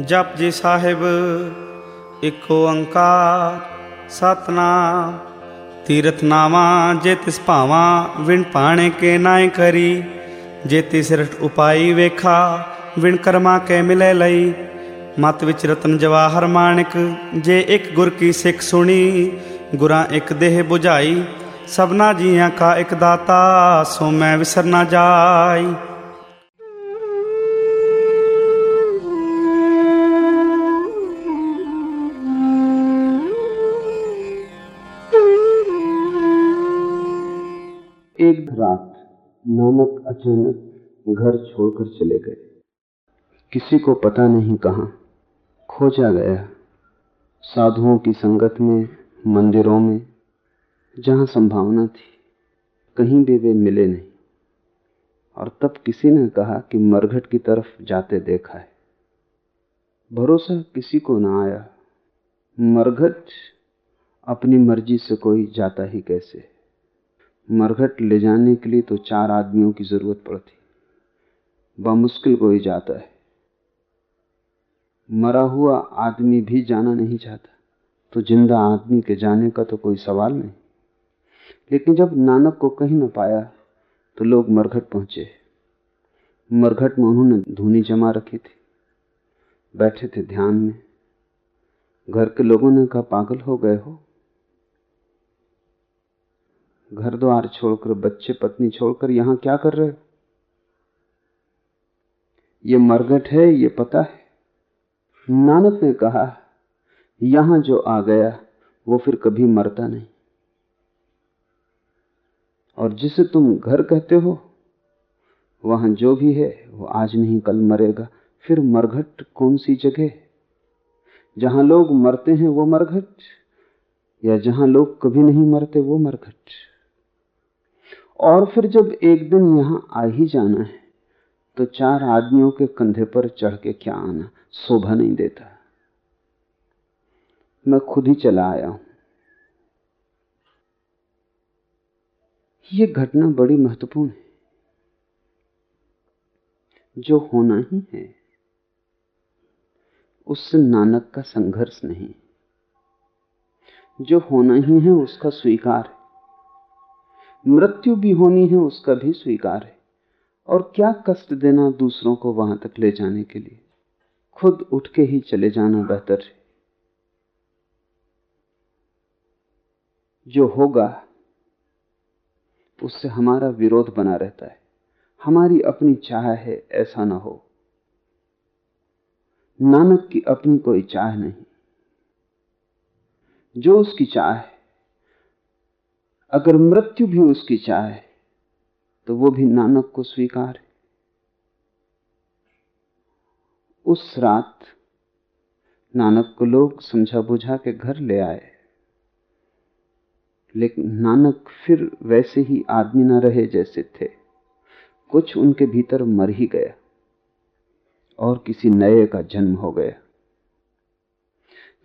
ਜਪ ਜੀ ਸਾਹਿਬ, ਇੱਕ ਓੰਕਾਰ ਸਤਨਾਮ। ਤੀਰਥ ਨਾਮਾ ਜੇ ਤਿਸ ਭਾਵਾਂ, ਵਿਣ ਪਾਣੇ ਕੇ ਨਾਇ ਕਰੀ। ਜੇ ਤਿਸ ਰਟ ਉਪਾਈ ਵੇਖਾ, ਵਿਣ ਕਰਮਾ ਕੇ ਮਿਲੇ ਲਈ। ਮਤ ਵਿੱਚ ਰਤਨ ਜਵਾਹਰ ਮਾਣਿਕ, ਜੇ ਇੱਕ ਗੁਰ ਕੀ ਸਿੱਖ ਸੁਣੀ, ਗੁਰਾਂ ਇੱਕ ਦੇਹ 부ਝਾਈ ਸਭਨਾ ਜੀਆਂ ਕਾ ਇੱਕ ਦਾਤਾ, ਸੋ ਮੈਂ ਵਿਸਰ ਨਾ ਜਾਈ। रात नानक अचानक घर छोड़कर चले गए। किसी को पता नहीं कहा खोजा गया। साधुओं की संगत में, मंदिरों में, जहाँ संभावना थी, कहीं भी वे मिले नहीं। और तब किसी ने कहा कि मरघट की तरफ़ जाते देखा है। भरोसा किसी को ना आया। मरघट अपनी मर्ज़ी से कोई जाता ही कैसे? मरघट ले जाने के लिए तो चार आदमियों की ज़रूरत पड़ती। बमुश्किल कोई जाता है। मरा हुआ आदमी भी जाना नहीं चाहता। तो ज़िंदा आदमी के जाने का तो कोई सवाल नहीं। लेकिन जब नानक को कहीं न पाया तो लोग मरघट पहुँचे। मरघट में उन्होंने धुनी जमा रखी थी। बैठे थे ध्यान में। घर के लोगों ने कहा, पागल हो गए हो? घर द्वार छोड़कर, बच्चे, पत्नी छोड़कर यहाँ क्या कर रहे हो? ये मरघट है, ये पता है। नानक ने कहा, यहाँ जो आ गया, वो फिर कभी मरता नहीं। और जिसे तुम घर कहते हो, वहाँ जो भी है, वो आज नहीं, कल मरेगा। फिर मरघट कौन सी जगह जहाँ लोग मरते हैं, वो मरघट? या जहाँ लोग कभी नहीं मरते, वो मरघट? और फिर जब एक दिन यहाँ आ ही जाना है तो चार आदमियों के कंधे पर चढ़ के क्या आना? शोभा नहीं देता। मैं खुद ही चला आया हूँ। यह घटना बड़ी महत्वपूर्ण है। जो होना ही है, उससे नानक का संघर्ष नहीं। जो होना ही है, उसका स्वीकार है। मृत्यु भी होनी है, उसका भी स्वीकार है। और क्या कष्ट देना दूसरों को वहाँ तक ले जाने के लिए? खुद उठ के ही चले जाना बेहतर है। जो होगा, उससे हमारा विरोध बना रहता है। हमारी अपनी चाह है, ऐसा ना हो। नानक की अपनी कोई चाह नहीं। जो उसकी चाह है अगर मृत्यु भी उसकी चाह तो वो भी नानक को स्वीकार है। उस रात नानक को लोग समझा बुझा के घर ले आए। लेकिन नानक फिर वैसे ही आदमी न रहे जैसे थे। कुछ उनके भीतर मर ही गया और किसी नए का जन्म हो गया।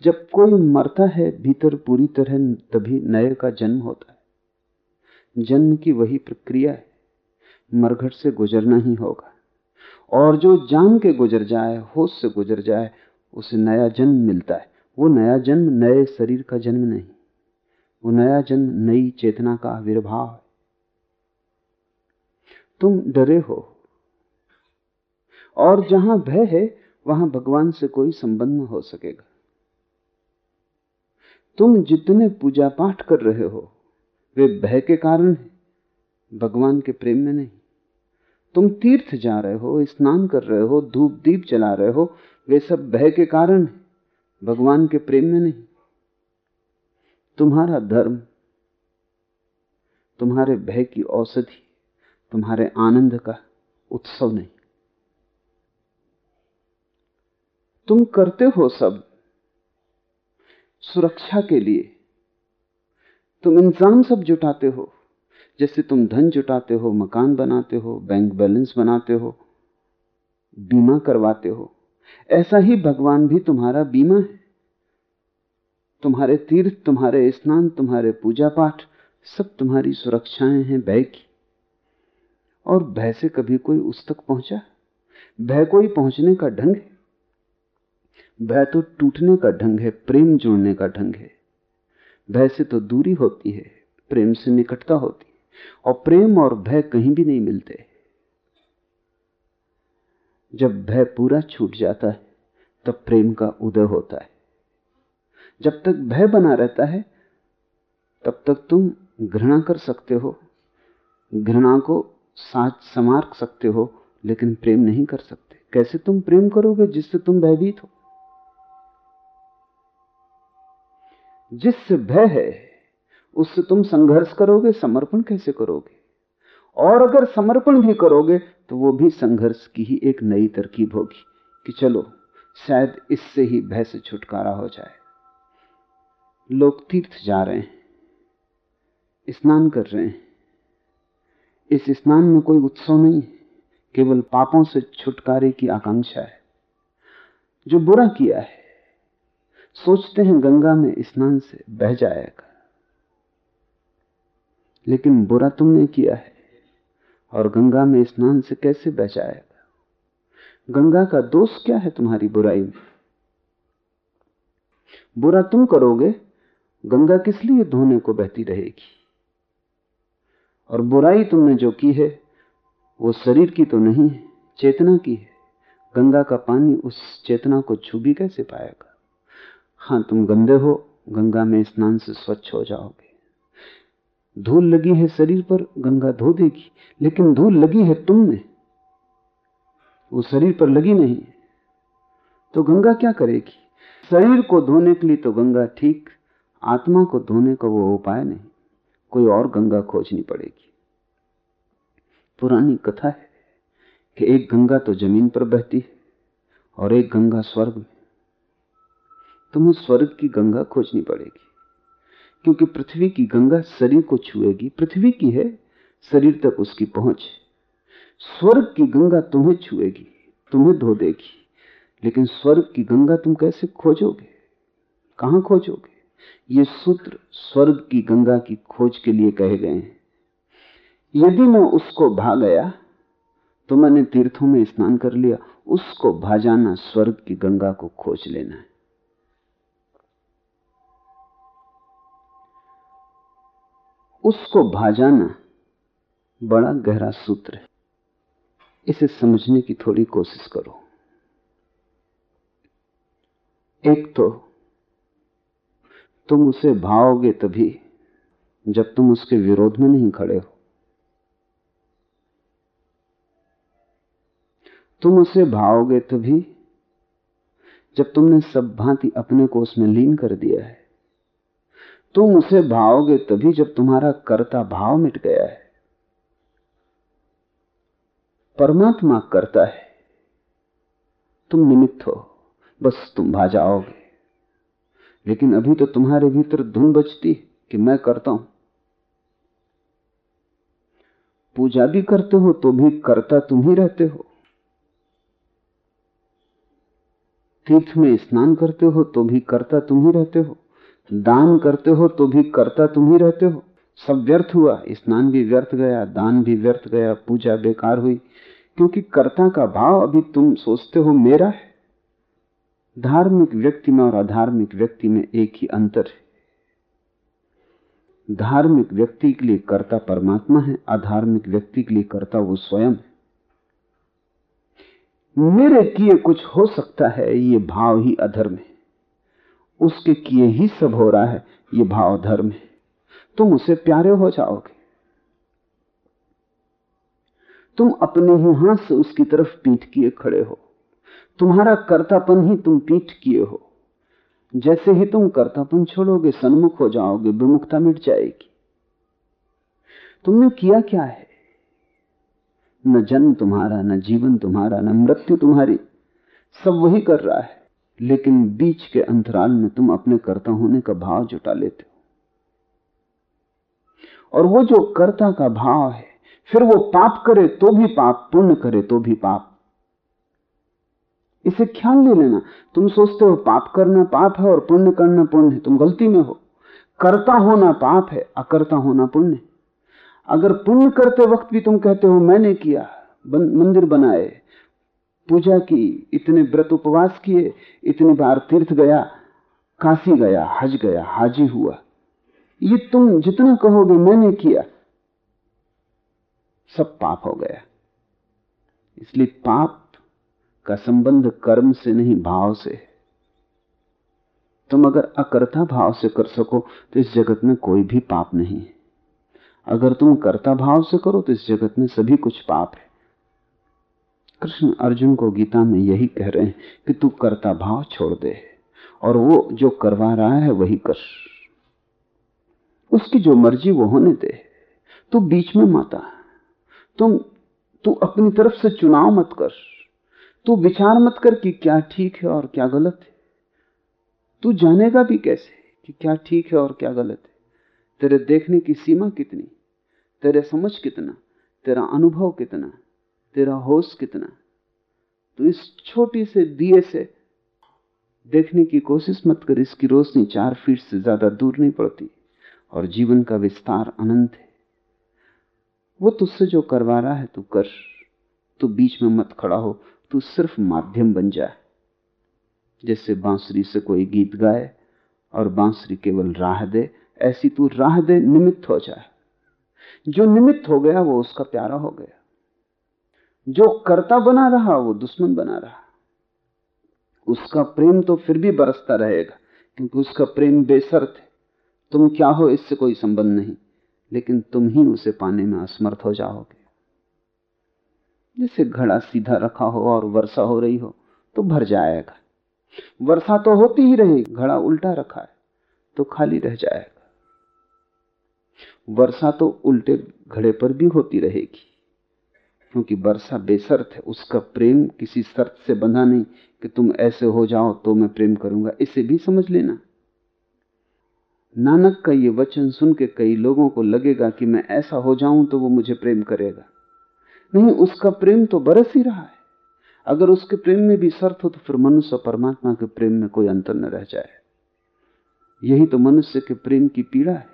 जब कोई मरता है, भीतर पूरी तरह तभी नए का जन्म होता है। जन्म की वही प्रक्रिया है। मरघट से गुजरना ही होगा। और जो जान के गुजर जाए, होश से गुजर जाए, उसे नया जन्म मिलता है। वो नया जन्म नए शरीर का जन्म नहीं। वो नया जन्म नई चेतना का आविर्भाव है। तुम डरे हो। और जहाँ भय है, वहाँ भगवान से कोई संबंध न हो सकेगा। तुम जितने पूजा पाठ कर रहे हो वे भय के कारण है। भगवान के प्रेम में नहीं। तुम तीर्थ जा रहे हो, स्नान कर रहे हो, धूप दीप जला रहे हो, वे सब भय के कारण है। भगवान के प्रेम में नहीं। तुम्हारा धर्म, तुम्हारे भय की औषधि तुम्हारे आनंद का उत्सव नहीं। तुम करते हो सब सुरक्षा के लिए। तुम इंसान सब जुटाते हो। जैसे तुम धन जुटाते हो, मकान बनाते हो बैंक बैलेंस बनाते हो, बीमा करवाते हो। ऐसा ही भगवान भी तुम्हारा बीमा है। तुम्हारे तीर्थ, तुम्हारे स्नान, तुम्हारे पूजा पाठ सब तुम्हारी सुरक्षाएँ हैं भय की। और भय से कभी कोई उस तक पहुँचा? भय कोई पहुँचने का ढंग है? भय तो टूटने का ढंग है, प्रेम जुड़ने का ढंग है। भय से तो दूरी होती है, प्रेम से निकटता होती है, और प्रेम और भय कहीं भी नहीं मिलते। जब भय पूरा छूट जाता है, तब प्रेम का उदय होता है। जब तक भय बना रहता है, तब तक तुम घृणा कर सकते हो, घृणा को साथ समार सकते हो, लेकिन प्रेम नहीं कर सकते। कैसे तुम प्रेम करोगे जिससे तुम भयभीत हो? जिससे भय है, उससे तुम संघर्ष करोगे, समर्पण कैसे करोगे? और अगर समर्पण भी करोगे तो वो भी संघर्ष की ही एक नई तरकीब होगी कि चलो, शायद इससे ही भय से छुटकारा हो जाए। लोग तीर्थ जा रहे हैं, स्नान कर रहे हैं। इस स्नान में कोई उत्सव नहीं है, केवल पापों से छुटकारे की आकांक्षा है। जो बुरा किया है सोचते हैं गंगा में स्नान से बह जाएगा। लेकिन बुरा तुमने किया है, और गंगा में स्नान से कैसे बह जाएगा? गंगा का दोष क्या है तुम्हारी बुराई में? बुरा तुम करोगे, गंगा किस लिए धोने को बहती रहेगी? और बुराई तुमने जो की है, वो शरीर की तो नहीं है, चेतना की है। गंगा का पानी उस चेतना को छू भी कैसे पाएगा? हाँ तुम गंदे हो, गंगा में स्नान से स्वच्छ हो जाओगे। धूल लगी है शरीर पर, गंगा धो देगी, लेकिन धूल लगी है तुम में वो शरीर पर लगी नहीं तो गंगा क्या करेगी? शरीर को धोने के लिए तो गंगा ठीक, आत्मा को धोने का वो उपाय नहीं। कोई और गंगा खोजनी पड़ेगी। पुरानी कथा है कि एक गंगा तो ज़मीन पर बहती है और एक गंगा स्वर्ग में। तुम्हें स्वर्ग की गंगा खोजनी पड़ेगी। क्योंकि पृथ्वी की गंगा शरीर को छुएगी। पृथ्वी की है, शरीर तक उसकी पहुँच स्वर्ग की गंगा तुम्हें छुएगी, तुम्हें धो देगी। लेकिन स्वर्ग की गंगा तुम कैसे खोजोगे? कहाँ खोजोगे? ये सूत्र स्वर्ग की गंगा की खोज के लिए कहे गए हैं। यदि मैं उसको भा गया तो मैंने तीर्थों में स्नान कर लिया। उसको भाजाना स्वर्ग की गंगा को खोज लेना है। उसको भाजाना बड़ा गहरा सूत्र है। इसे समझने की थोड़ी कोशिश करो। एक तो तुम उसे भाओगे तभी जब तुम उसके विरोध में नहीं खड़े हो। तुम उसे भाओगे तभी जब तुमने सब भांति अपने को उसमें लीन कर दिया है। तुम उसे भाओगे तभी जब तुम्हारा कर्ता भाव मिट गया है। परमात्मा करता है। तुम निमित्त हो, बस तुम भा जाओगे। लेकिन अभी तो तुम्हारे भीतर धुन बजती कि मैं करता हूँ। पूजा भी करते हो तो भी करता तुम ही रहते हो। तीर्थ में स्नान करते हो तो भी करता तुम ही रहते हो। दान करते हो तो भी करता तुम ही रहते हो। सब व्यर्थ हुआ, स्नान भी व्यर्थ गया, दान भी व्यर्थ गया, पूजा बेकार हुई। क्योंकि कर्ता का भाव अभी तुम सोचते हो मेरा है। धार्मिक व्यक्ति में और अधार्मिक व्यक्ति में एक ही अंतर है। धार्मिक व्यक्ति के लिए कर्ता परमात्मा है, अधार्मिक व्यक्ति के लिए कर्ता वो स्वयं है। मेरे किए कुछ हो सकता है, ये भाव ही अधर्म है। उसके किए ही सब हो रहा है। ये भाव धर्म है। तुम उसे प्यारे हो जाओगे। तुम अपने ही हाथ से उसकी तरफ़ पीठ किए खड़े हो। तुम्हारा कर्तापन ही तुम पीठ किए हो। जैसे ही तुम कर्तापन छोड़ोगे, सन्मुख हो जाओगे, विमुखता मिट जाएगी। तुमने किया क्या है? न जन्म तुम्हारा, न जीवन तुम्हारा, न मृत्यु तुम्हारी। सब वही कर रहा है। लेकिन बीच के अंतराल में तुम अपने कर्ता होने का भाव जुटा लेते हो। और वो जो कर्ता का भाव है, फिर वो पाप करे तो भी पाप, पुण्य करे तो भी पाप। इसे ख्याल ले लेना। तुम सोचते हो पाप करना पाप है और पुण्य करना पुण्य है। तुम गलती में हो। कर्ता होना पाप है, अकर्ता होना पुण्य अगर पुण्य करते वक्त भी तुम कहते हो, मैंने किया मंदिर बनाए पूजा की, इतने व्रत उपवास किए, इतनी बार तीर्थ गया, काशी गया, हज गया, हाजी हुआ। ये तुम जितना कहोगे मैंने किया, सब पाप हो गया। इसलिए पाप का संबंध कर्म से नहीं, भाव से तुम अगर अकर्ता भाव से कर सको तो इस जगत में कोई भी पाप नहीं है। अगर तुम कर्ता भाव से करो तो इस जगत में सभी कुछ पाप है। कृष्ण अर्जुन को गीता में यही कह रहे हैं कि तू कर्ता भाव छोड़ दे और वो जो करवा रहा है वही कर। उसकी जो मर्ज़ी वो होने दे। तू बीच में माता तुम, तू अपनी तरफ़ से चुनाव मत कर। तू विचार मत कर कि क्या ठीक है और क्या गलत है। तू जानेगा भी कैसे कि क्या ठीक है और क्या गलत है। तेरे देखने की सीमा कितनी? तेरे समझ कितना? तेरा अनुभव कितना? तेरा होश कितना तो इस छोटी से दिए से देखने की कोशिश मत कर, इसकी रोशनी चार फीट से ज़्यादा दूर नहीं पड़ती और जीवन का विस्तार अनंत है। वो तुझसे जो करवा रहा है तू कर, तू बीच में मत खड़ा हो, तू सिर्फ़ माध्यम बन जाए जैसे बांसुरी से कोई गीत गाए और बांसुरी केवल राह दे, ऐसी तू राह दे, निमित्त हो जाए जो निमित्त हो गया, वो उसका प्यारा हो गया। जो कर्ता बना रहा, वो दुश्मन बना रहा। उसका प्रेम तो फिर भी बरसता रहेगा, क्योंकि उसका प्रेम बेसर्त है। तुम क्या हो, इससे कोई संबंध नहीं, लेकिन तुम ही उसे पाने में असमर्थ हो जाओगे। जैसे घड़ा सीधा रखा हो और वर्षा हो रही हो तो भर जाएगा। वर्षा तो होती ही रहेगी घड़ा उल्टा रखा है तो खाली रह जाएगा। वर्षा तो उल्टे घड़े पर भी होती रहेगी। क्योंकि वर्षा बेसर्त है, उसका प्रेम किसी शर्त से बंधा नहीं कि तुम ऐसे हो जाओ तो मैं प्रेम करूँगा। इसे भी समझ लेना। नानक का ये वचन सुन के कई लोगों को लगेगा कि मैं ऐसा हो जाऊँ तो वो मुझे प्रेम करेगा। नहीं, उसका प्रेम तो बरस ही रहा है। अगर उसके प्रेम में भी शर्त हो तो फिर मनुष्य और परमात्मा के प्रेम में कोई अंतर न रह जाए। यही तो मनुष्य के प्रेम की पीड़ा है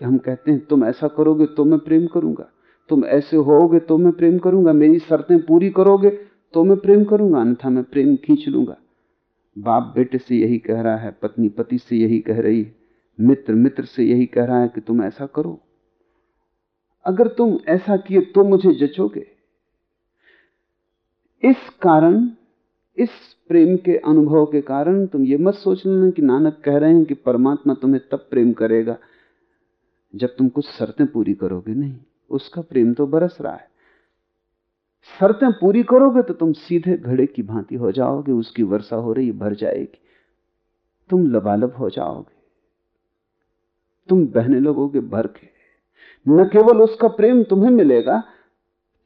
कि हम कहते हैं, तुम ऐसा करोगे तो मैं प्रेम करूँगा। तुम ऐसे होगे तो मैं प्रेम करूँगा, मेरी शर्तें पूरी करोगे तो मैं प्रेम करूँगा, अन्यथा मैं प्रेम खींच लूँगा। बाप बेटे से यही कह रहा है, पत्नी पति से यही कह रही है, मित्र मित्र से यही कह रहा है कि तुम ऐसा करो। अगर तुम ऐसा किए तो मुझे जचोगे। इस कारण, इस प्रेम के अनुभव के कारण तुम ये मत सोच लेना कि नानक कह रहे हैं कि परमात्मा तुम्हें तब प्रेम करेगा जब तुम कुछ शर्तें पूरी करोगे नहीं। उसका प्रेम तो बरस रहा है। शर्तें पूरी करोगे तो तुम सीधे घड़े की भांति हो जाओगे, उसकी वर्षा हो रही, भर जाएगी। तुम लबालब हो जाओगे। तुम बहने लगोगे भर के न केवल उसका प्रेम तुम्हें मिलेगा,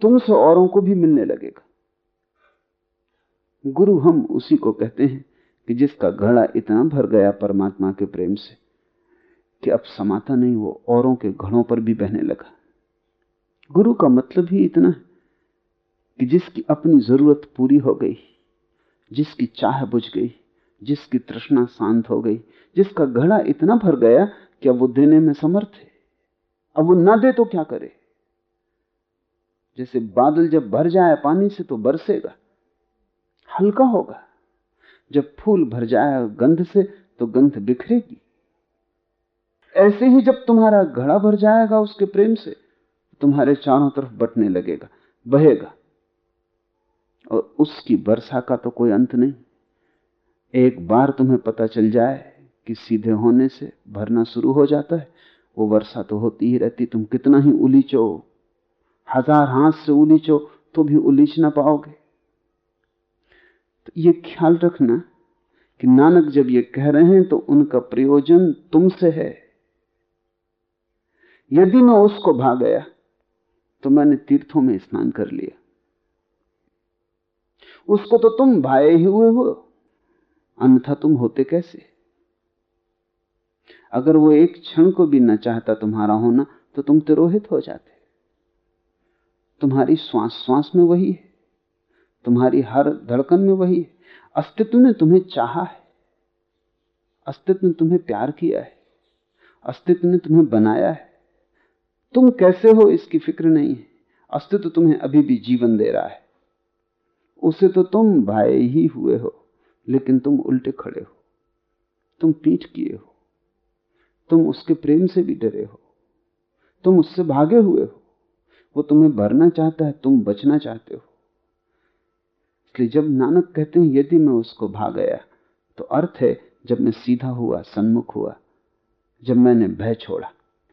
तुमसे औरों को भी मिलने लगेगा। गुरु हम उसी को कहते हैं कि जिसका घड़ा इतना भर गया परमात्मा के प्रेम से कि अब समाता नहीं, वो औरों के घड़ों पर भी बहने लगा। गुरु का मतलब ही इतना है कि जिसकी अपनी ज़रूरत पूरी हो गई, जिसकी चाह बुझ गई, जिसकी तृष्णा शांत हो गई, जिसका घड़ा इतना भर गया कि अब वो देने में समर्थ है। अब वो ना दे तो क्या करे? जैसे बादल जब भर जाए पानी से तो बरसेगा, हल्का होगा। जब फूल भर जाए गंध से तो गंध बिखरेगी। ऐसे ही जब तुम्हारा घड़ा भर जाएगा उसके प्रेम से तुम्हारे चारों तरफ़ बटने लगेगा, बहेगा। और उसकी वर्षा का तो कोई अंत नहीं। एक बार तुम्हें पता चल जाए कि सीधे होने से भरना शुरू हो जाता है, वो वर्षा तो होती ही रहती, तुम कितना ही उलीचो। हज़ार हाथ से उलीचो तो भी उलीच ना पाओगे। तो ये ख्याल रखना कि नानक जब ये कह रहे हैं तो उनका प्रयोजन तुमसे है। यदि मैं उसको भाग गया तो मैंने तीर्थों में स्नान कर लिया। उसको तो तुम भाए ही हुए हो। अन्यथा तुम होते कैसे? अगर वो एक क्षण को भी न चाहता तुम्हारा होना तो तुम तिरोहित हो जाते। तुम्हारी श्वास श्वास में वही है। तुम्हारी हर धड़कन में वही है। अस्तित्व ने तुम्हें चाहा है। अस्तित्व ने तुम्हें प्यार किया है। अस्तित्व ने तुम्हें बनाया है। तुम कैसे हो इसकी फ़िक्र नहीं है? अस्तित्व तुम्हें अभी भी जीवन दे रहा है। उसे तो तुम भाई ही हुए हो, लेकिन तुम उल्टे खड़े हो। तुम पीठ किए हो। तुम उसके प्रेम से भी डरे हो। तुम उससे भागे हुए हो। वो तुम्हें भरना चाहता है, तुम बचना चाहते हो। इसलिए जब नानक कहते हैं, यदि मैं उसको भाग गया तो अर्थ है, जब मैं सीधा हुआ, सन्मुख हुआ, जब मैंने भय छोड़ा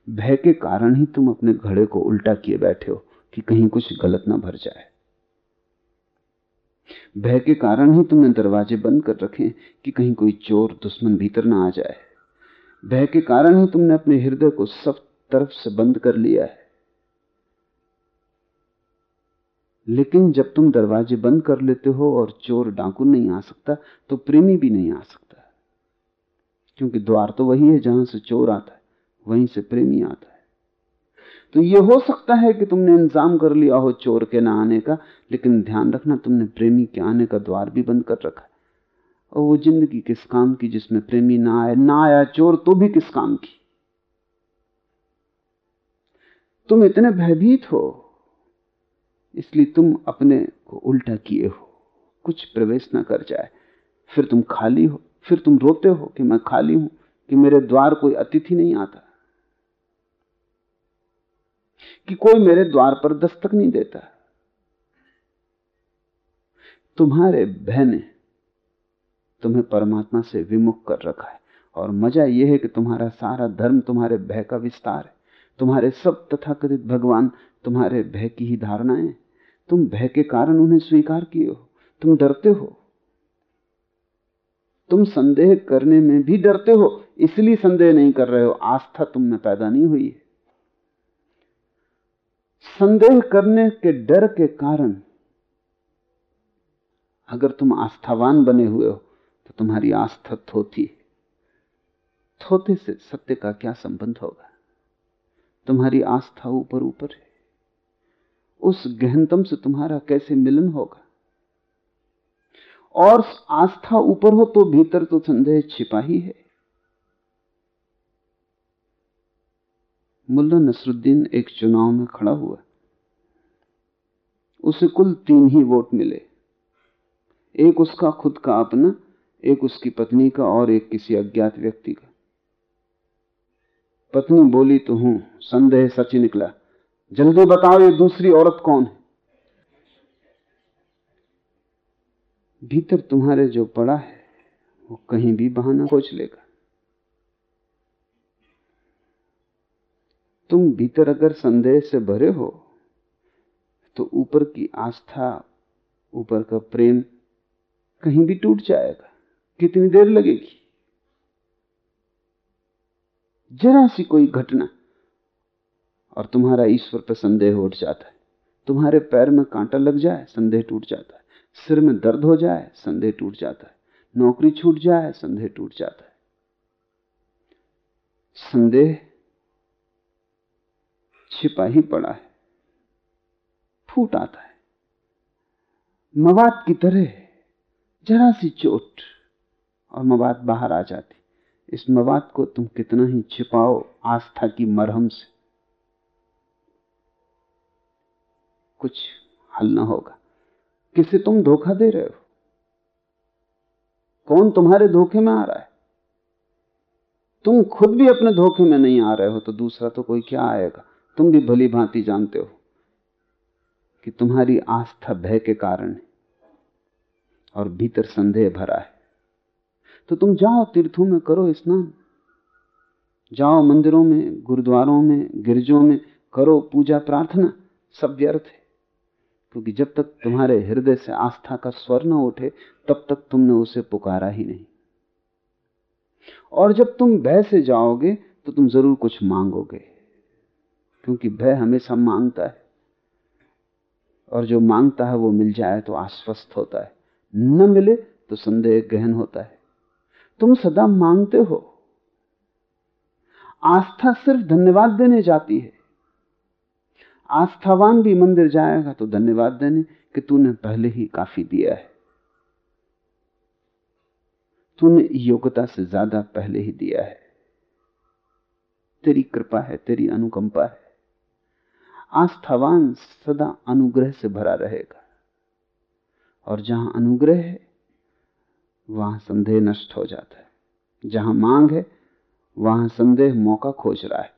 भय के कारण ही तुम अपने घड़े को उल्टा किए बैठे हो कि कहीं कुछ गलत ना भर जाए। भय के कारण ही तुमने दरवाजे बंद कर रखे कि कहीं कोई चोर, दुश्मन भीतर ना आ जाए। भय के कारण ही तुमने अपने हृदय को सब तरफ़ से बंद कर लिया है। लेकिन जब तुम दरवाजे बंद कर लेते हो और चोर डाकू नहीं आ सकता तो प्रेमी भी नहीं आ सकता। क्योंकि द्वार तो वही है जहाँ से चोर आता है। वहीं से प्रेमी आता है। तो यह हो सकता है कि तुमने इंतज़ाम कर लिया हो चोर के ना आने का, लेकिन ध्यान रखना तुमने प्रेमी के आने का द्वार भी बंद कर रखा है। और वो ज़िंदगी किस काम की जिसमें प्रेमी ना आए, ना आया चोर तो भी किस काम की? तुम इतने भयभीत हो, इसलिए तुम अपने को उल्टा किए हो। कुछ प्रवेश ना कर जाए। फिर तुम खाली हो, फिर तुम रोते हो कि मैं खाली हूँ, कि मेरे द्वार कोई अतिथि नहीं आता। कि कोई मेरे द्वार पर दस्तक नहीं देता। तुम्हारे भय ने तुम्हें परमात्मा से विमुख कर रखा है और मज़ा यह है कि तुम्हारा सारा धर्म तुम्हारे भय का विस्तार है। तुम्हारे सब तथाकथित भगवान तुम्हारे भय की ही धारणाएँ तुम भय के कारण उन्हें स्वीकार किए हो। तुम डरते हो। तुम संदेह करने में भी डरते हो। इसलिए संदेह नहीं कर रहे हो। आस्था तुम में पैदा नहीं हुई है। संदेह करने के डर के कारण अगर तुम आस्थावान बने हुए हो तो तुम्हारी आस्था थोती है। थोते से सत्य का क्या संबंध होगा? तुम्हारी आस्था ऊपर ऊपर है। उस गहनतम से तुम्हारा कैसे मिलन होगा? और आस्था ऊपर हो तो भीतर तो संदेह छिपा ही है। मुल्ला नसरुद्दीन एक चुनाव में खड़ा हुआ। उसे कुल तीन ही वोट मिले। एक उसका खुद का अपना, एक उसकी पत्नी का और एक किसी अज्ञात व्यक्ति का। पत्नी बोली तो हूँ, संदेह सच निकला। जल्दी बताओ, ये दूसरी औरत कौन है? भीतर तुम्हारे जो पड़ा है, वो कहीं भी बहाना खोज लेगा। तुम भीतर अगर संदेह से भरे हो तो ऊपर की आस्था, ऊपर का प्रेम कहीं भी टूट जाएगा। कितनी देर लगेगी? जरा सी कोई घटना और तुम्हारा ईश्वर पर संदेह उठ जाता है। तुम्हारे पैर में कांटा लग जाए, संदेह टूट जाता है। सिर में दर्द हो जाए, संदेह टूट जाता है। नौकरी छूट जाए, संदेह टूट जाता है। संदेह छिपा ही पड़ा है, फूट आता है। मवाद की तरह जरा सी चोट और मवाद बाहर आ जाती। इस मवाद को तुम कितना ही छिपाओ आस्था की मरहम से। कुछ हल ना होगा। किसे तुम धोखा दे रहे हो? कौन तुम्हारे धोखे में आ रहा है? तुम खुद भी अपने धोखे में नहीं आ रहे हो तो दूसरा तो कोई क्या आएगा? तुम भी भली भांति जानते हो कि तुम्हारी आस्था भय के कारण है और भीतर संदेह भरा है। तो तुम जाओ तीर्थों में, करो स्नान। जाओ मंदिरों में, गुरुद्वारों में, गिरजों में, करो पूजा प्रार्थना। सब व्यर्थ है, क्योंकि जब तक तुम्हारे हृदय से आस्था का स्वर न उठे, तब तक तुमने उसे पुकारा ही नहीं। और जब तुम भय से जाओगे तो तुम ज़रूर कुछ मांगोगे। क्योंकि भय हमेशा माँगता है। और जो माँगता है वो मिल जाए तो आश्वस्त होता है। न मिले तो संदेह गहन होता है। तुम सदा मांगते हो। आस्था सिर्फ़ धन्यवाद देने जाती है। आस्थावान भी मंदिर जाएगा तो धन्यवाद देने कि तूने पहले ही काफ़ी दिया है। तूने योग्यता से ज़्यादा पहले ही दिया है। तेरी कृपा है, तेरी अनुकंपा है। आस्थावान सदा अनुग्रह से भरा रहेगा। और जहाँ अनुग्रह है, वहाँ संदेह नष्ट हो जाता है। जहाँ मांग है, वहाँ संदेह मौका खोज रहा है।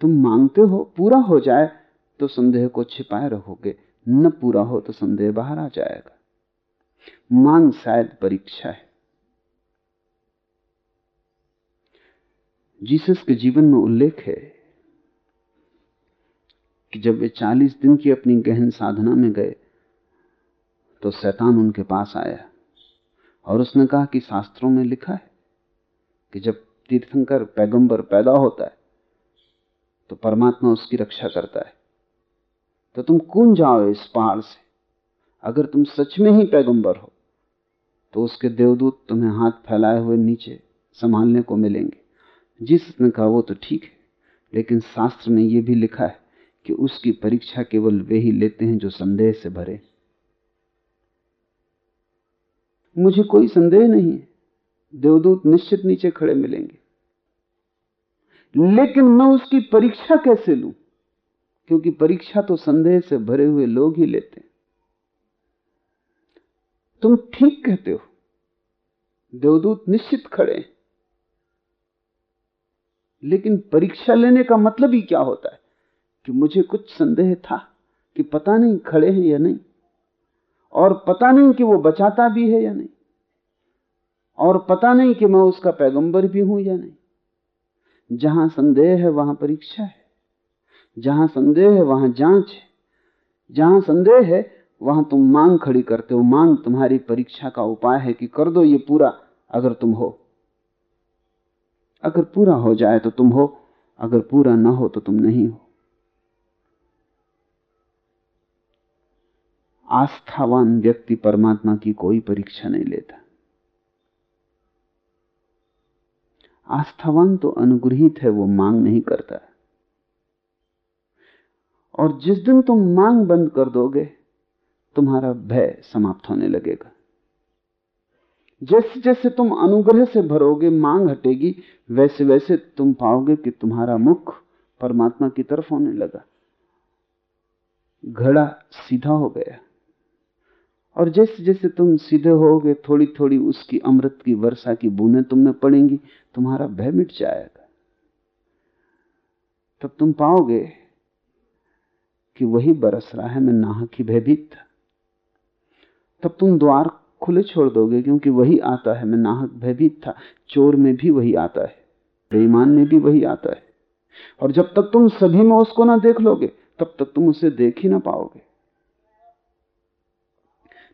तुम मांगते हो, पूरा हो जाए तो संदेह को छिपाए रखोगे न पूरा हो तो संदेह बाहर आ जाएगा। मांग शायद परीक्षा है। जीसस के जीवन में उल्लेख है कि जब वे चालीस दिन की अपनी गहन साधना में गए तो शैतान उनके पास आया और उसने कहा कि शास्त्रों में लिखा है कि जब तीर्थंकर पैगंबर पैदा होता है तो परमात्मा उसकी रक्षा करता है। तो तुम कून जाओ इस पहाड़ से? अगर तुम सच में ही पैगंबर हो तो उसके देवदूत तुम्हें हाथ फैलाए हुए नीचे संभालने को मिलेंगे। जिसने कहा वो तो ठीक है, लेकिन शास्त्र में यह भी लिखा है कि उसकी परीक्षा केवल वे ही लेते हैं जो संदेह से भरे। मुझे कोई संदेह नहीं है। देवदूत निश्चित नीचे खड़े मिलेंगे। लेकिन मैं उसकी परीक्षा कैसे लूँ? क्योंकि परीक्षा तो संदेह से भरे हुए लोग ही लेते हैं। तुम ठीक कहते हो। देवदूत निश्चित खड़े हैं। लेकिन परीक्षा लेने का मतलब ही क्या होता है? कि मुझे कुछ संदेह था कि पता नहीं खड़े हैं या नहीं, और पता नहीं कि वो बचाता भी है या नहीं, और पता नहीं कि मैं उसका पैगंबर भी हूँ या नहीं। जहाँ संदेह है, वहाँ परीक्षा है। जहाँ संदेह है, वहाँ जाँच है। जहाँ संदेह है, वहाँ तुम मांग खड़ी करते हो। मांग तुम्हारी परीक्षा का उपाय है कि कर दो ये पूरा, अगर तुम हो। अगर पूरा हो जाए तो तुम हो, अगर पूरा ना हो तो तुम नहीं हो। आस्थावान व्यक्ति परमात्मा की कोई परीक्षा नहीं लेता। आस्थावान तो अनुग्रहित है, वो मांग नहीं करता। और जिस दिन तुम मांग बंद कर दोगे, तुम्हारा भय समाप्त होने लगेगा। जैसे जैसे तुम अनुग्रह से भरोगे, मांग हटेगी, वैसे वैसे तुम पाओगे कि तुम्हारा मुख परमात्मा की तरफ़ होने लगा। घड़ा सीधा हो गया। और जैसे जैसे तुम सीधे होगे थोड़ी थोड़ी उसकी अमृत की, वर्षा की बूंदें तुम में पड़ेंगी, तुम्हारा भय मिट जाएगा। तब तुम पाओगे कि वही बरस रहा है मैं नाहक ही भयभीत था। तब तुम द्वार खुले छोड़ दोगे, क्योंकि वही आता है, मैं नाहक भयभीत था। चोर में भी वही आता है, बेईमान में भी वही आता है। और जब तक तुम सभी में उसको ना देख लोगे, तब तक तुम उसे देख ही ना पाओगे।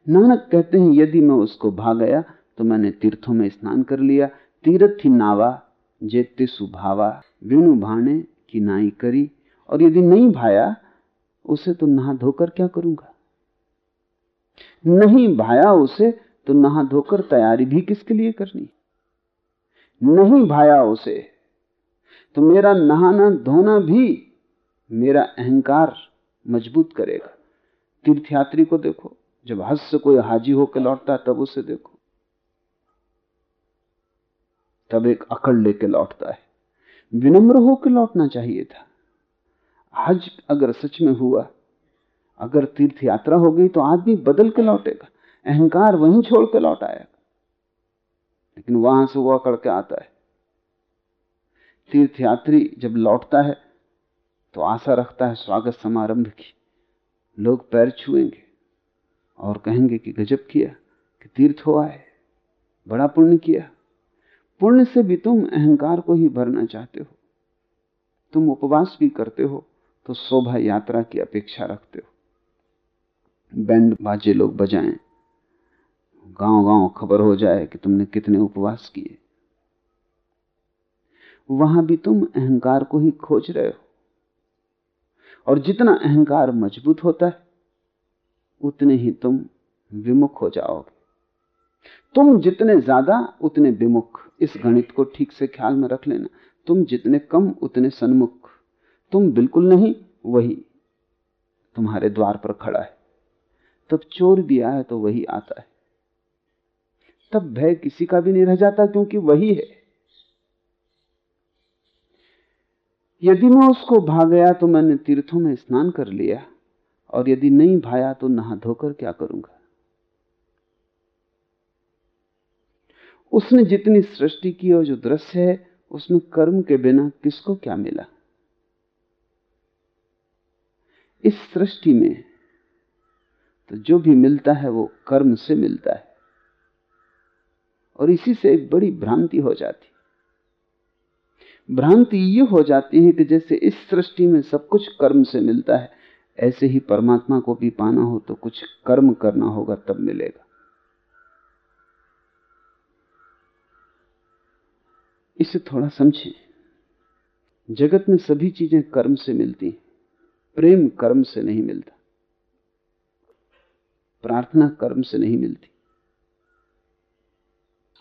नानक कहते हैं, यदि मैं उसको भाग गया तो मैंने तीर्थों में स्नान कर लिया। तीर्थ ही नावा जेते सुभावा, विणु भाने की नाई करी, और यदि नहीं भाया, उसे तो नहा धोकर क्या करूँगा? नहीं भाया उसे तो नहा धोकर तैयारी भी किसके लिए करनी? नहीं भाया उसे तो मेरा नहाना धोना भी मेरा अहंकार मज़बूत करेगा। तीर्थयात्री को देखो जब हज से कोई हाजी होकर लौटता है, तब उसे देखो। तब एक अकड़ लेके लौटता है। विनम्र होकर लौटना चाहिए था। हज अगर सच में हुआ, अगर तीर्थ यात्रा हो गई तो आदमी बदल के लौटेगा। अहंकार वहीं छोड़ के लौट आएगा। लेकिन वहाँ से वो अकड़ के आता है। तीर्थयात्री जब लौटता है तो आशा रखता है स्वागत समारंभ की। लोग पैर छुएँगे। और कहेंगे कि गजब किया, कि तीर्थ हो है बड़ा पुण्य किया। पुण्य से भी तुम अहंकार को ही भरना चाहते हो। तुम उपवास भी करते हो तो शोभा यात्रा की अपेक्षा रखते हो। बैंड बाजे लोग बजाएँ। गाँव गाँव खबर हो जाए कि तुमने कितने उपवास किए। वहाँ भी तुम अहंकार को ही खोज रहे हो। और जितना अहंकार मज़बूत होता है उतने ही तुम विमुख हो जाओगे। तुम जितने ज़्यादा, उतने विमुख। इस गणित को ठीक से ख्याल में रख लेना। तुम जितने कम, उतने सन्मुख। तुम बिल्कुल नहीं, वही तुम्हारे द्वार पर खड़ा है। तब चोर भी आए तो वही आता है। तब भय किसी का भी नहीं रह जाता क्योंकि वही है। यदि मैं उसको भाग गया तो मैंने तीर्थों में स्नान कर लिया। और यदि नहीं भाया तो नहा धोकर क्या करूँगा? उसने जितनी सृष्टि की और जो दृश्य है, उसमें कर्म के बिना किसको क्या मिला? इस सृष्टि में तो जो भी मिलता है, वो कर्म से मिलता है। और इसी से एक बड़ी भ्रांति हो जाती। भ्रांति ये हो जाती है कि जैसे इस सृष्टि में सब कुछ कर्म से मिलता है ऐसे ही परमात्मा को भी पाना हो तो कुछ कर्म करना होगा, तब मिलेगा। इसे थोड़ा समझें। जगत में सभी चीज़ें कर्म से मिलती प्रेम कर्म से नहीं मिलता, प्रार्थना कर्म से नहीं मिलती,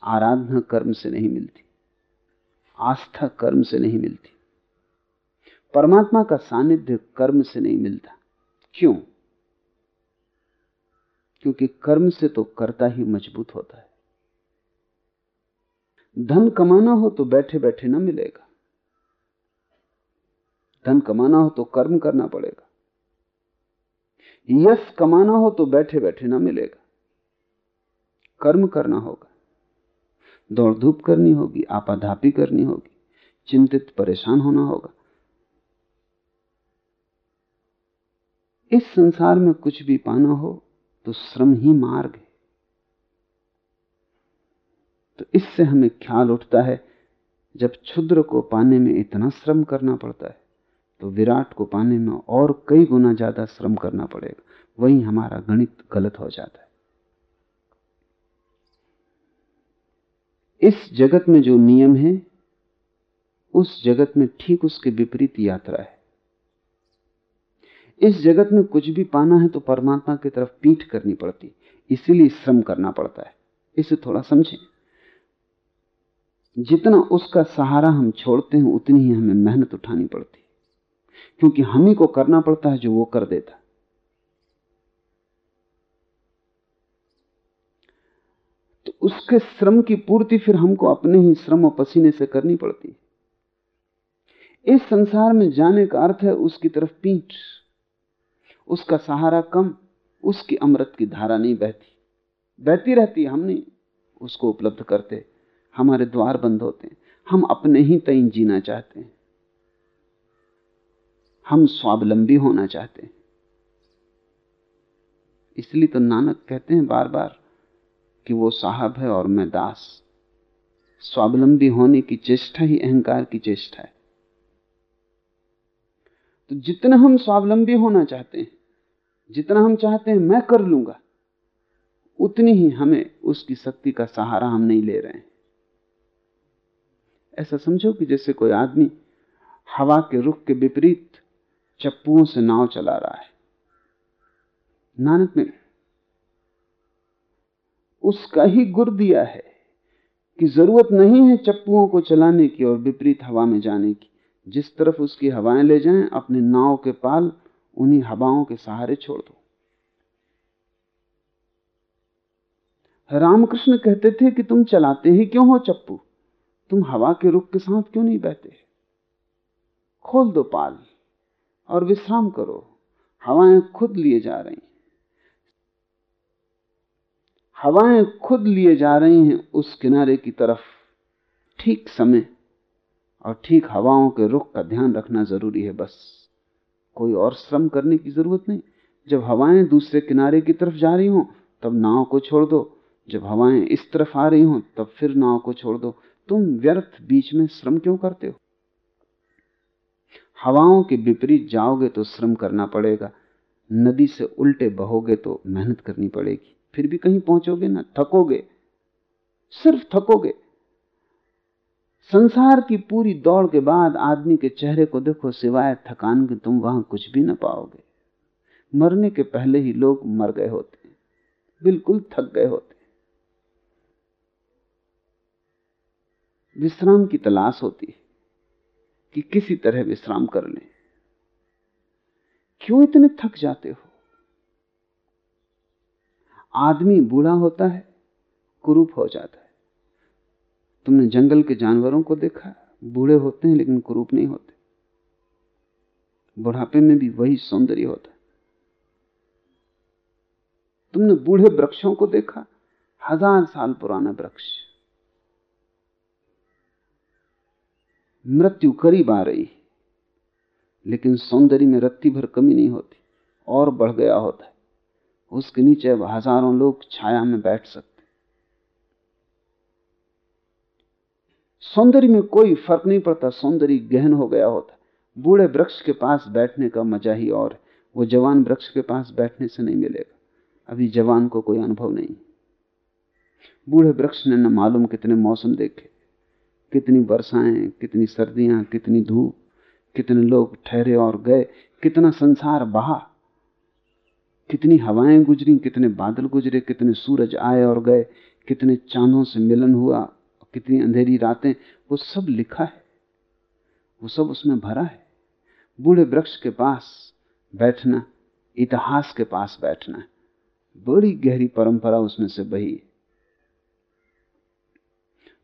आराधना कर्म से नहीं मिलती, आस्था कर्म से नहीं मिलती, परमात्मा का सानिध्य कर्म से नहीं मिलता। क्यों? क्योंकि कर्म से तो कर्ता ही मज़बूत होता है। धन कमाना हो तो बैठे बैठे ना मिलेगा। धन कमाना हो तो कर्म करना पड़ेगा। यश कमाना हो तो बैठे बैठे ना मिलेगा। कर्म करना होगा। दौड़ धूप करनी होगी, आपाधापी करनी होगी, चिंतित परेशान होना होगा। इस संसार में कुछ भी पाना हो तो श्रम ही मार्ग है। तो इससे हमें ख्याल उठता है, जब क्षुद्र को पाने में इतना श्रम करना पड़ता है तो विराट को पाने में और कई गुना ज़्यादा श्रम करना पड़ेगा। वही हमारा गणित गलत हो जाता है। इस जगत में जो नियम है, उस जगत में ठीक उसके विपरीत यात्रा है। इस जगत में कुछ भी पाना है तो परमात्मा की तरफ़ पीठ करनी पड़ती इसीलिए श्रम करना पड़ता है। इसे थोड़ा समझें। जितना उसका सहारा हम छोड़ते हैं, उतनी ही हमें मेहनत उठानी पड़ती क्योंकि हम ही को करना पड़ता है जो वो कर देता तो उसके श्रम की पूर्ति फिर हमको अपने ही श्रम और पसीने से करनी पड़ती इस संसार में जाने का अर्थ है उसकी तरफ़ पीठ। उसका सहारा कम, उसकी अमृत की धारा नहीं बहती। बहती रहती हम नहीं उसको उपलब्ध करते। हमारे द्वार बंद होते हैं। हम अपने ही तय जीना चाहते हैं। हम स्वावलंबी होना चाहते हैं। इसलिए तो नानक कहते हैं बार बार कि वो साहब है और मैं दास। स्वावलंबी होने की चेष्टा ही अहंकार की चेष्टा है। तो जितना हम स्वावलंबी होना चाहते हैं जितना हम चाहते हैं मैं कर लूँगा, उतनी ही हमें उसकी शक्ति का सहारा हम नहीं ले रहे हैं। ऐसा समझो कि जैसे कोई आदमी हवा के रुख के विपरीत चप्पुओं से नाव चला रहा है। नानक ने उसका ही गुर दिया है कि ज़रूरत नहीं है चप्पुओं को चलाने की और विपरीत हवा में जाने की। जिस तरफ़ उसकी हवाएँ ले जाएँ, अपने नाव के पाल उन्हीं हवाओं के सहारे छोड़ दो। रामकृष्ण कहते थे कि तुम चलाते ही क्यों हो चप्पू? तुम हवा के रुख के साथ क्यों नहीं बहते? खोल दो पाल और विश्राम करो। हवाएँ खुद लिए जा रही हवाएँ खुद लिए जा रही हैं उस किनारे की तरफ़। ठीक समय और ठीक हवाओं के रुख का ध्यान रखना ज़रूरी है बस। कोई और श्रम करने की ज़रूरत नहीं। जब हवाएँ दूसरे किनारे की तरफ़ जा रही हों, तब नाव को छोड़ दो। जब हवाएँ इस तरफ़ आ रही हों, तब फिर नाव को छोड़ दो। तुम व्यर्थ बीच में श्रम क्यों करते हो? हवाओं के विपरीत जाओगे तो श्रम करना पड़ेगा। नदी से उल्टे बहोगे तो मेहनत करनी पड़ेगी। फिर भी कहीं पहुंचोगे ना, थकोगे। सिर्फ़ थकोगे। संसार की पूरी दौड़ के बाद आदमी के चेहरे को देखो सिवाय थकान के तुम वहाँ कुछ भी ना पाओगे। मरने के पहले ही लोग मर गए होते बिल्कुल थक गए होते विश्राम की तलाश होती है कि किसी तरह विश्राम कर लें। क्यों इतने थक जाते हो? आदमी बूढ़ा होता है, कुरूप हो जाता है। तुमने जंगल के जानवरों को देखा, बूढ़े होते हैं लेकिन कुरूप नहीं होते। बुढ़ापे में भी वही सौंदर्य होता है। तुमने बूढ़े वृक्षों को देखा, हज़ार साल पुराना वृक्ष। मृत्यु करीब आ रही लेकिन सौंदर्य में रत्ती भर कमी नहीं होती, और बढ़ गया होता है। उसके नीचे हज़ारों लोग छाया में बैठ सकते सौंदर्य में कोई फ़र्क नहीं पड़ता, सौंदर्य गहन हो गया होता। बूढ़े वृक्ष के पास बैठने का मज़ा ही और, वो जवान वृक्ष के पास बैठने से नहीं मिलेगा। अभी जवान को कोई अनुभव नहीं। बूढ़े वृक्ष ने न मालूम कितने मौसम देखे, कितनी वर्षाएँ, कितनी सर्दियाँ, कितनी धूप, कितने लोग ठहरे और गए, कितना संसार बहा। कितनी हवाएँ गुजरी, कितने बादल गुजरे, कितने सूरज आए और गए, कितने चांदों से मिलन हुआ कितनी अंधेरी रातें, वो सब लिखा है। वो सब उसमें भरा है। बूढ़े वृक्ष के पास बैठना, इतिहास के पास बैठना है बड़ी गहरी परंपरा उसमें से बही है।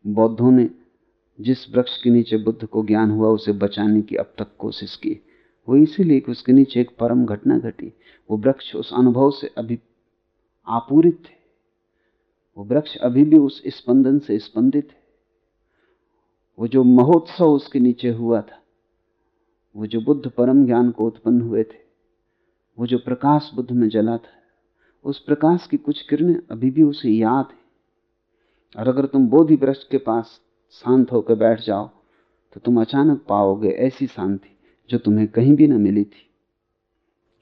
बौद्धों ने जिस वृक्ष के नीचे बुद्ध को ज्ञान हुआ, उसे बचाने की अब तक कोशिश की। वो इसीलिए कि उसके नीचे एक परम घटना घटी। वो वृक्ष उस अनुभव से अभी आपूरित थे वो वृक्ष अभी भी उस स्पंदन से स्पंदित है। वो जो महोत्सव उसके नीचे हुआ था, वो जो बुद्ध परम ज्ञान को उत्पन्न हुए थे, वो जो प्रकाश बुद्ध में जला था, उस प्रकाश की कुछ किरणें अभी भी उसे याद है। और अगर तुम बोधि वृक्ष के पास शांत होकर बैठ जाओ तो तुम अचानक पाओगे ऐसी शांति जो तुम्हें कहीं भी ना मिली थी।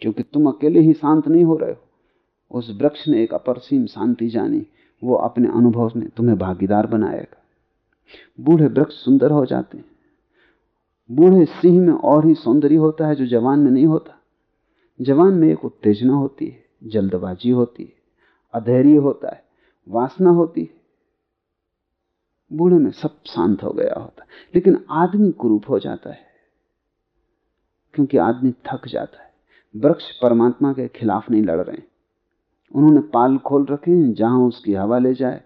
क्योंकि तुम अकेले ही शांत नहीं हो रहे हो। उस वृक्ष ने एक अपरसीम शांति जानी, वो अपने अनुभव में तुम्हें भागीदार बनाएगा। बूढ़े वृक्ष सुंदर हो जाते हैं। बूढ़े सिंह में और ही सौंदर्य होता है जो जवान में नहीं होता। जवान में एक उत्तेजना होती है, जल्दबाजी होती है, अधैर्य होता है, वासना होती है। बूढ़े में सब शांत हो गया होता है, लेकिन आदमी कुरूप हो जाता है, क्योंकि आदमी थक जाता है। वृक्ष परमात्मा के खिलाफ नहीं लड़ रहे हैं। उन्होंने पाल खोल रखे हैं, जहाँ उसकी हवा ले जाए,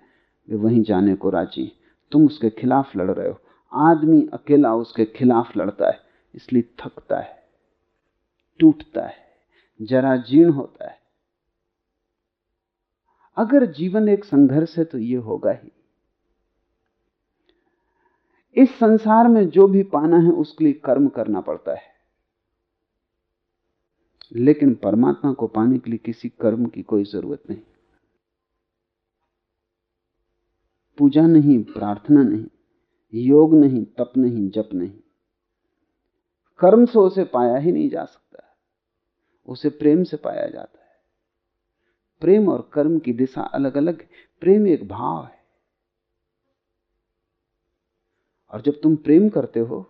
वे वहीं जाने को राज़ी तुम उसके खिलाफ लड़ रहे हो। आदमी अकेला उसके खिलाफ लड़ता है, इसलिए थकता है, टूटता है, जरा जीर्ण होता है। अगर जीवन एक संघर्ष है तो यह होगा ही। इस संसार में जो भी पाना है, उसके लिए कर्म करना पड़ता है। लेकिन परमात्मा को पाने के लिए किसी कर्म की कोई ज़रूरत नहीं। पूजा नहीं, प्रार्थना नहीं, योग नहीं, तप नहीं, जप नहीं। कर्म से उसे पाया ही नहीं जा सकता उसे प्रेम से पाया जाता है। प्रेम और कर्म की दिशा अलग अलग है। प्रेम एक भाव है। और जब तुम प्रेम करते हो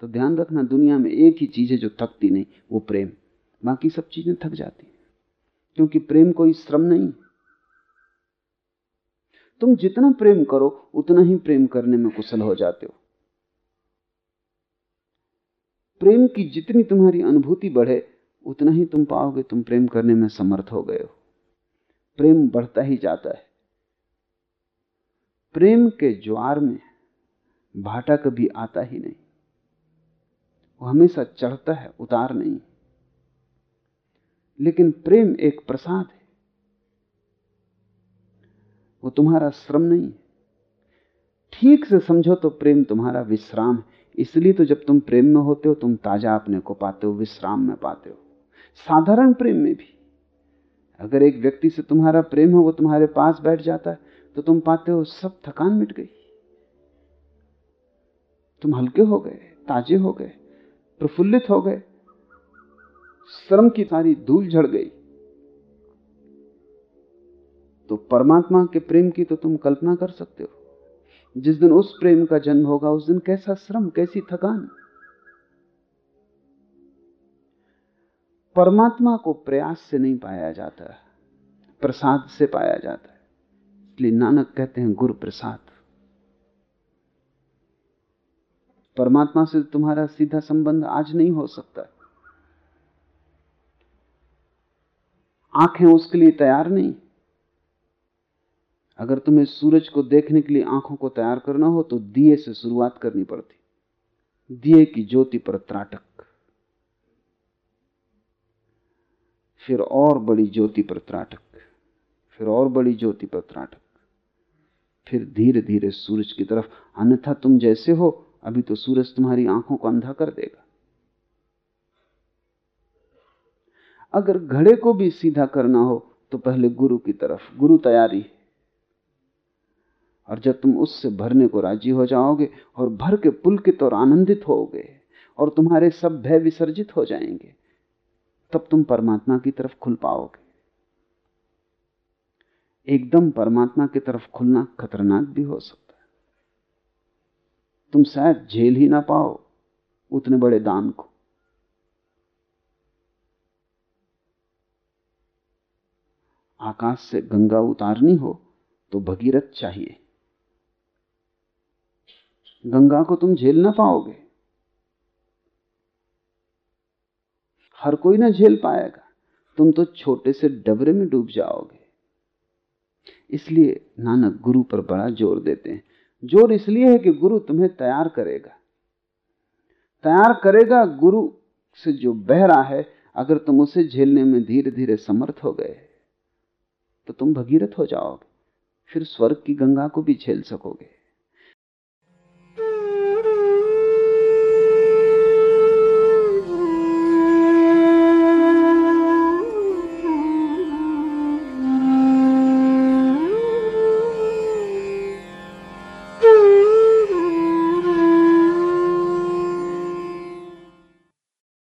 तो ध्यान रखना, दुनिया में एक ही चीज़ है जो थकती नहीं, वो प्रेम। बाकी सब चीज़ें थक जाती हैं। क्योंकि प्रेम कोई श्रम नहीं। तुम जितना प्रेम करो, उतना ही प्रेम करने में कुशल हो जाते हो। प्रेम की जितनी तुम्हारी अनुभूति बढ़े, उतना ही तुम पाओगे तुम प्रेम करने में समर्थ हो गए हो। प्रेम बढ़ता ही जाता है। प्रेम के ज्वार में भाटा कभी आता ही नहीं। वो हमेशा चढ़ता है, उतार नहीं। लेकिन प्रेम एक प्रसाद है। वो तुम्हारा श्रम नहीं है। ठीक से समझो तो प्रेम तुम्हारा विश्राम है। इसलिए तो जब तुम प्रेम में होते हो, तुम ताज़ा अपने को पाते हो, विश्राम में पाते हो। साधारण प्रेम में भी। अगर एक व्यक्ति से तुम्हारा प्रेम हो, वो तुम्हारे पास बैठ जाता है तो तुम पाते हो, सब थकान मिट गई। तुम हल्के हो गए, ताजे हो गए, प्रफुल्लित हो गए। श्रम की सारी धूल झड़ गई। तो परमात्मा के प्रेम की तो तुम कल्पना कर सकते हो। जिस दिन उस प्रेम का जन्म होगा, उस दिन कैसा श्रम, कैसी थकान। परमात्मा को प्रयास से नहीं पाया जाता है प्रसाद से पाया जाता है। इसलिए नानक कहते हैं, गुरु प्रसाद। परमात्मा से तुम्हारा सीधा संबंध आज नहीं हो सकता। आँखें उसके लिए तैयार नहीं। अगर तुम्हें सूरज को देखने के लिए आँखों को तैयार करना हो तो दिए से शुरुआत करनी पड़ती। दिए की ज्योति पर त्राटक। फिर और बड़ी ज्योति पर त्राटक। फिर और बड़ी ज्योति पर त्राटक। फिर धीरे धीरे सूरज की तरफ़, अन्यथा तुम जैसे हो, अभी तो सूरज तुम्हारी आँखों को अंधा कर देगा। अगर घड़े को भी सीधा करना हो तो पहले गुरु की तरफ़। गुरु तैयारी और जब तुम उससे भरने को राज़ी हो जाओगे और भर के पुलकित और आनंदित होगे और तुम्हारे सब भय विसर्जित हो जाएँगे, तब तुम परमात्मा की तरफ़ खुल पाओगे। एकदम परमात्मा की तरफ़ खुलना खतरनाक भी हो सकता है। तुम शायद झेल ही ना पाओ उतने बड़े दान को। आकाश से गंगा उतारनी हो तो भगीरथ चाहिए। गंगा को तुम झेल ना पाओगे। हर कोई ना झेल पाएगा। तुम तो छोटे से डबरे में डूब जाओगे। इसलिए नानक गुरु पर बड़ा ज़ोर देते हैं। ज़ोर इसलिए है कि गुरु तुम्हें तैयार करेगा। तैयार करेगा गुरु से जो बह रहा है, अगर तुम उसे झेलने में धीरे धीरे समर्थ हो गए तो तुम भगीरथ हो जाओगे। फिर स्वर्ग की गंगा को भी झेल सकोगे।